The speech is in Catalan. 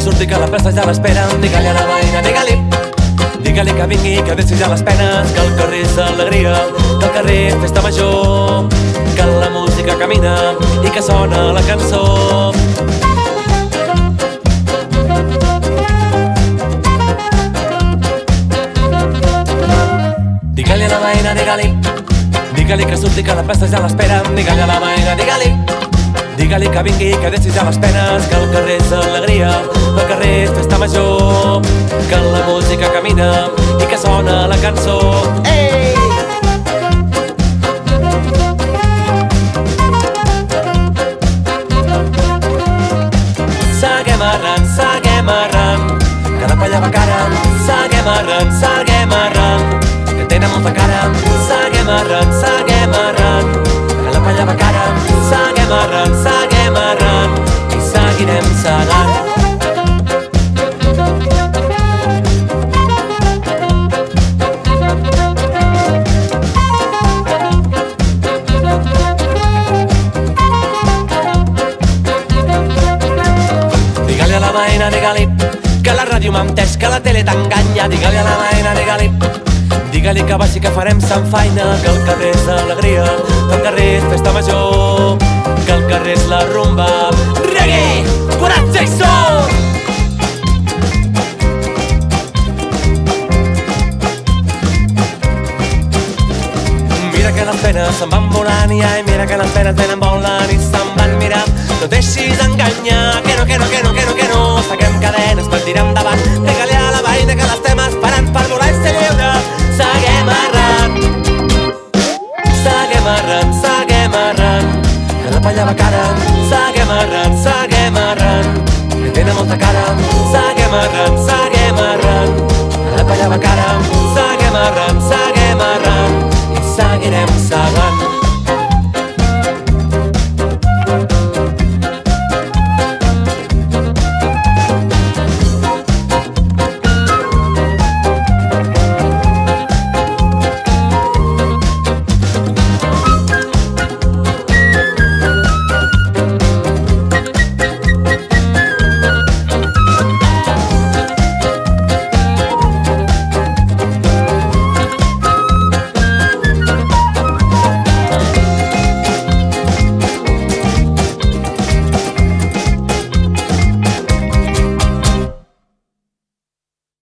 surti que la plaça ja l'espera. Digue-li a la veïna, digue-li. Digue-li que vingui, que deixi ja les penes, que el carrer és alegria, que el carrer és festa major, que la música camina i que sona la cançó. Digue-li a la veïna, digue-li Digue-li que surti que la festa ja l'espera Digue-li a la veïna, digue-li Digue-li que vingui, que deixi ja les penes Que el carrer és alegria El carrer és festa major Que la música camina I que sona la cançó. Ei! Seguem arran, seguem arran Que la palla va cara. Seguem arran, seguem arran Que tenen molta cara. Seguem arran, seguem arran La veïna, digue-li que la ràdio m'ha entès, que la tele t'enganya. Digue-li a la veïna, digue-li Digue-li que baixi que farem sant feina, que el carrer és alegria, que el carrer és festa major, que el carrer és la rumba. Reggae, coratge i sol! Mira que les penes se'n van volant i ai, mira que les penes venen volant i se'n van mirar. No deixis enganyar, que no, que no, que no, tirar endavant. Pega-li a la veïna que l'estem esperant per voler ser lliure. Seguem errant. Seguem errant, seguem errant. Que la palla va cara, seguem errant.